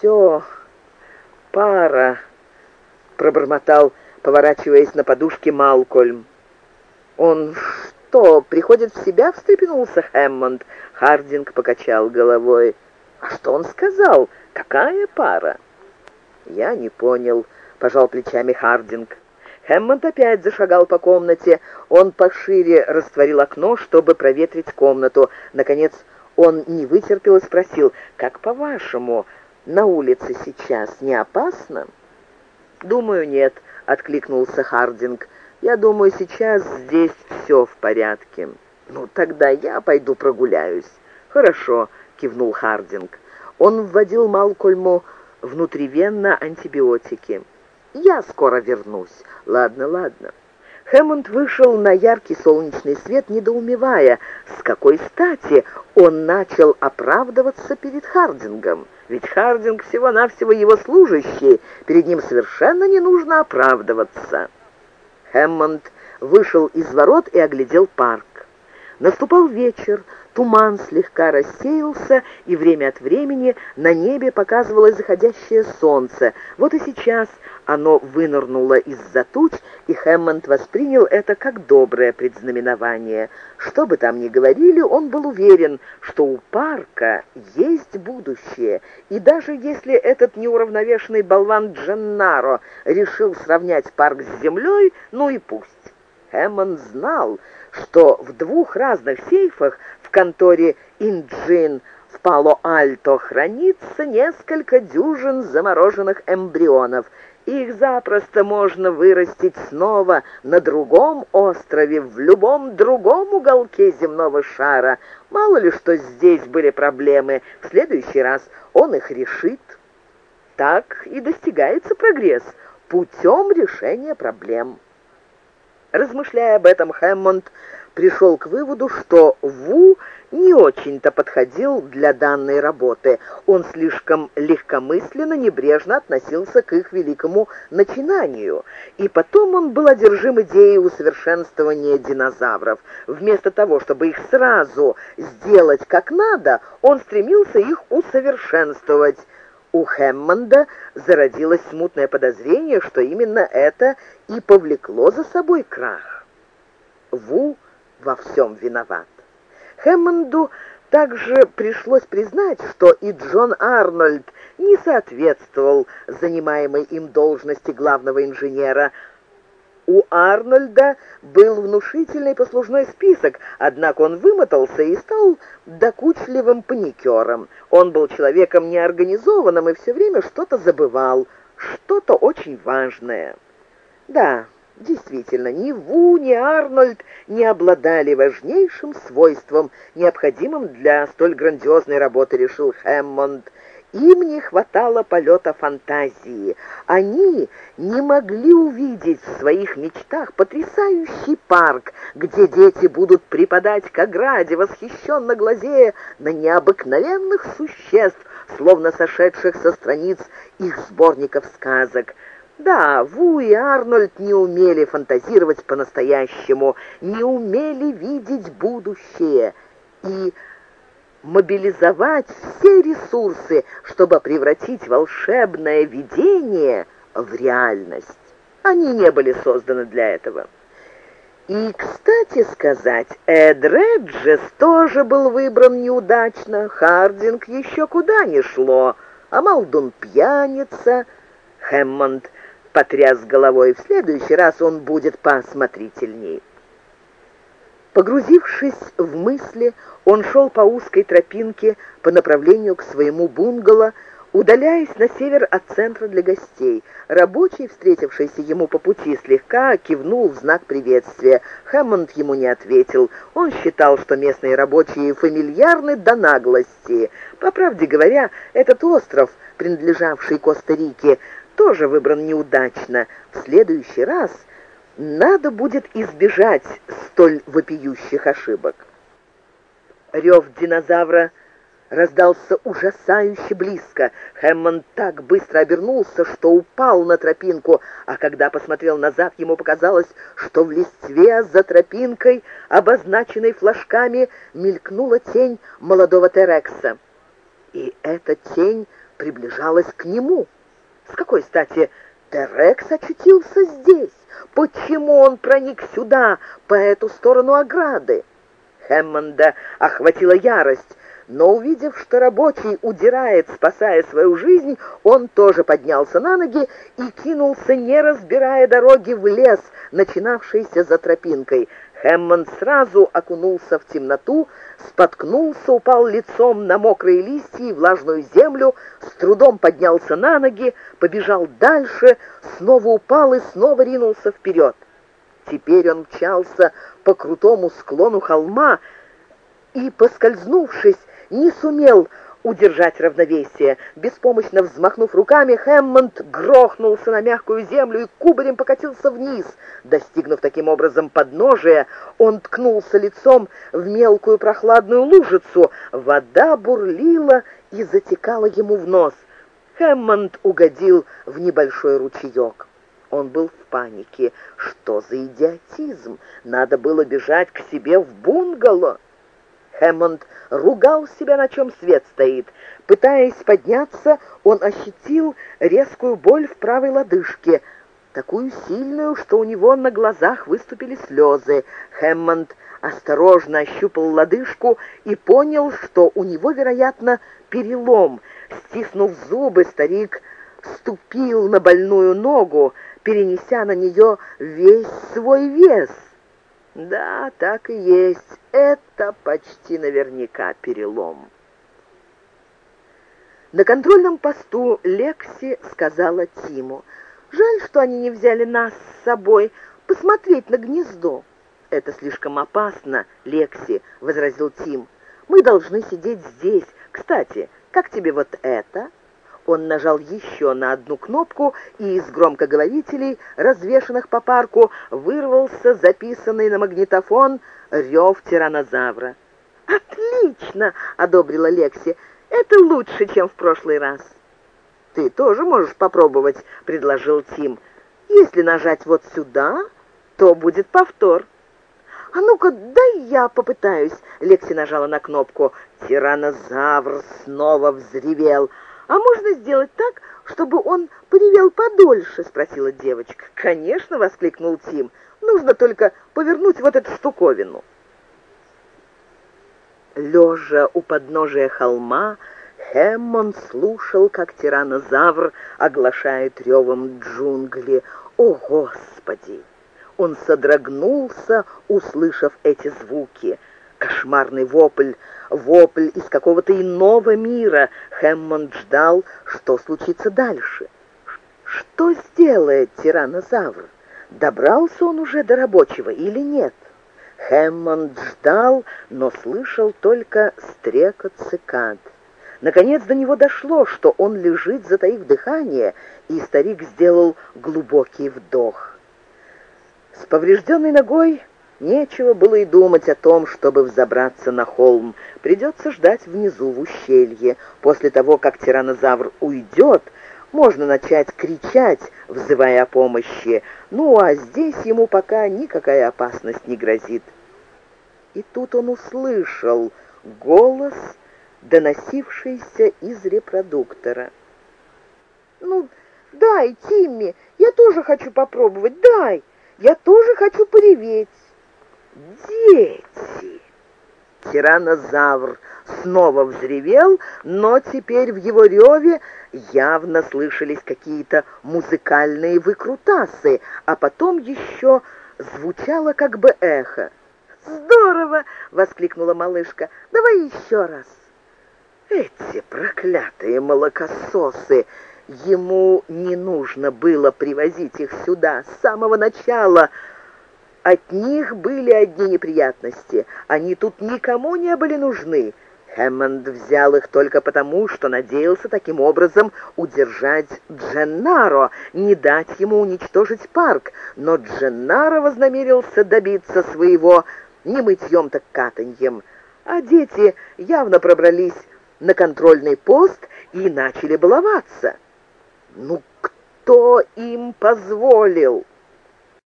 все пара», — пробормотал, поворачиваясь на подушке Малкольм. «Он что, приходит в себя?» — встрепенулся Хэммонд. Хардинг покачал головой. «А что он сказал? Какая пара?» «Я не понял», — пожал плечами Хардинг. Хэммонд опять зашагал по комнате. Он пошире растворил окно, чтобы проветрить комнату. Наконец он не вытерпел и спросил, «Как по-вашему, на улице сейчас не опасно?» «Думаю, нет», — откликнулся Хардинг. «Я думаю, сейчас здесь все в порядке». «Ну, тогда я пойду прогуляюсь». «Хорошо», — кивнул Хардинг. Он вводил Малкольму внутривенно антибиотики. «Я скоро вернусь». «Ладно, ладно». Хэммонд вышел на яркий солнечный свет, недоумевая, с какой стати он начал оправдываться перед Хардингом. Ведь Хардинг всего-навсего его служащий, перед ним совершенно не нужно оправдываться. Хэммонд вышел из ворот и оглядел парк. Наступал вечер, Туман слегка рассеялся, и время от времени на небе показывалось заходящее солнце. Вот и сейчас оно вынырнуло из-за туч, и Хэммонд воспринял это как доброе предзнаменование. Что бы там ни говорили, он был уверен, что у парка есть будущее, и даже если этот неуравновешенный болван Дженнаро решил сравнять парк с землей, ну и пусть. Хэммонд знал, что в двух разных сейфах в конторе «Инджин» в Пало-Альто хранится несколько дюжин замороженных эмбрионов. Их запросто можно вырастить снова на другом острове, в любом другом уголке земного шара. Мало ли что здесь были проблемы, в следующий раз он их решит. Так и достигается прогресс путем решения проблем. Размышляя об этом, Хэммонд пришел к выводу, что Ву не очень-то подходил для данной работы. Он слишком легкомысленно, небрежно относился к их великому начинанию. И потом он был одержим идеей усовершенствования динозавров. Вместо того, чтобы их сразу сделать как надо, он стремился их усовершенствовать. У Хэммонда зародилось смутное подозрение, что именно это и повлекло за собой крах. Ву во всем виноват. Хэммонду также пришлось признать, что и Джон Арнольд не соответствовал занимаемой им должности главного инженера. У Арнольда был внушительный послужной список, однако он вымотался и стал докучливым паникером. Он был человеком неорганизованным и все время что-то забывал, что-то очень важное. Да, Действительно, ни Ву, ни Арнольд не обладали важнейшим свойством, необходимым для столь грандиозной работы, решил Хэммонд. Им не хватало полета фантазии. Они не могли увидеть в своих мечтах потрясающий парк, где дети будут преподать к ограде, восхищенно глазея на необыкновенных существ, словно сошедших со страниц их сборников сказок. Да, Ву и Арнольд не умели фантазировать по-настоящему, не умели видеть будущее и мобилизовать все ресурсы, чтобы превратить волшебное видение в реальность. Они не были созданы для этого. И, кстати сказать, Эд Реджес тоже был выбран неудачно, Хардинг еще куда не шло, а Малдун пьяница, Хэммонд потряс головой. В следующий раз он будет поосмотрительней. Погрузившись в мысли, он шел по узкой тропинке по направлению к своему бунгало, удаляясь на север от центра для гостей. Рабочий, встретившийся ему по пути, слегка кивнул в знак приветствия. Хэммонд ему не ответил. Он считал, что местные рабочие фамильярны до наглости. По правде говоря, этот остров, принадлежавший Коста-Рике, тоже выбран неудачно. В следующий раз надо будет избежать столь вопиющих ошибок. Рев динозавра раздался ужасающе близко. Хэммонд так быстро обернулся, что упал на тропинку, а когда посмотрел назад, ему показалось, что в листве за тропинкой, обозначенной флажками, мелькнула тень молодого Терекса. и эта тень приближалась к нему. С какой стати Терекс очутился здесь? Почему он проник сюда, по эту сторону ограды? Хэммонда охватила ярость, но увидев, что рабочий удирает, спасая свою жизнь, он тоже поднялся на ноги и кинулся, не разбирая дороги, в лес, начинавшийся за тропинкой. Хэммонд сразу окунулся в темноту, споткнулся, упал лицом на мокрые листья и влажную землю, с трудом поднялся на ноги, побежал дальше, снова упал и снова ринулся вперед. Теперь он мчался по крутому склону холма и, поскользнувшись, не сумел удержать равновесие. Беспомощно взмахнув руками, Хэммонд грохнулся на мягкую землю и кубарем покатился вниз. Достигнув таким образом подножия, он ткнулся лицом в мелкую прохладную лужицу. Вода бурлила и затекала ему в нос. Хэммонд угодил в небольшой ручеек. Он был в панике. Что за идиотизм? Надо было бежать к себе в бунгало. Хэммонд ругал себя, на чем свет стоит. Пытаясь подняться, он ощутил резкую боль в правой лодыжке, такую сильную, что у него на глазах выступили слезы. Хэммонд осторожно ощупал лодыжку и понял, что у него, вероятно, перелом. Стиснув зубы, старик ступил на больную ногу, перенеся на нее весь свой вес — да, так и есть. Это почти наверняка перелом. На контрольном посту Лекси сказала Тиму, «Жаль, что они не взяли нас с собой посмотреть на гнездо». «Это слишком опасно, Лекси», — возразил Тим. «Мы должны сидеть здесь. Кстати, как тебе вот это?» Он нажал еще на одну кнопку, и из громкоговорителей, развешанных по парку, вырвался записанный на магнитофон рев тиранозавра. «Отлично!» — одобрила Лекси. «Это лучше, чем в прошлый раз». «Ты тоже можешь попробовать», — предложил Тим. «Если нажать вот сюда, то будет повтор». «А ну-ка, дай я попытаюсь!» Лекси нажала на кнопку. Тиранозавр снова взревел — «А можно сделать так, чтобы он поревел подольше?» — спросила девочка. «Конечно!» — воскликнул Тим. «Нужно только повернуть вот эту штуковину». Лежа у подножия холма, Хэммон слушал, как тиранозавр оглашает ревом джунгли. «О, Господи!» Он содрогнулся, услышав эти звуки — Кошмарный вопль, вопль из какого-то иного мира. Хэммонд ждал, что случится дальше. Что сделает тиранозавр? Добрался он уже до рабочего или нет? Хэммонд ждал, но слышал только стрекот цикад. Наконец до него дошло, что он лежит, затаив дыхание, и старик сделал глубокий вдох. С поврежденной ногой Нечего было и думать о том, чтобы взобраться на холм. Придется ждать внизу, в ущелье. После того, как тиранозавр уйдет, можно начать кричать, взывая о помощи. Ну, а здесь ему пока никакая опасность не грозит. И тут он услышал голос, доносившийся из репродуктора. «Ну, дай, Тимми, я тоже хочу попробовать, дай, я тоже хочу пореветь». «Дети!» Тиранозавр снова взревел, но теперь в его реве явно слышались какие-то музыкальные выкрутасы, а потом еще звучало как бы эхо. «Здорово!» — воскликнула малышка. «Давай еще раз!» Эти проклятые молокососы! Ему не нужно было привозить их сюда с самого начала — от них были одни неприятности. Они тут никому не были нужны. Хэммонд взял их только потому, что надеялся таким образом удержать Дженнаро, не дать ему уничтожить парк. Но Дженнаро вознамерился добиться своего не мытьем, так катаньем. А дети явно пробрались на контрольный пост и начали баловаться. Ну, кто им позволил?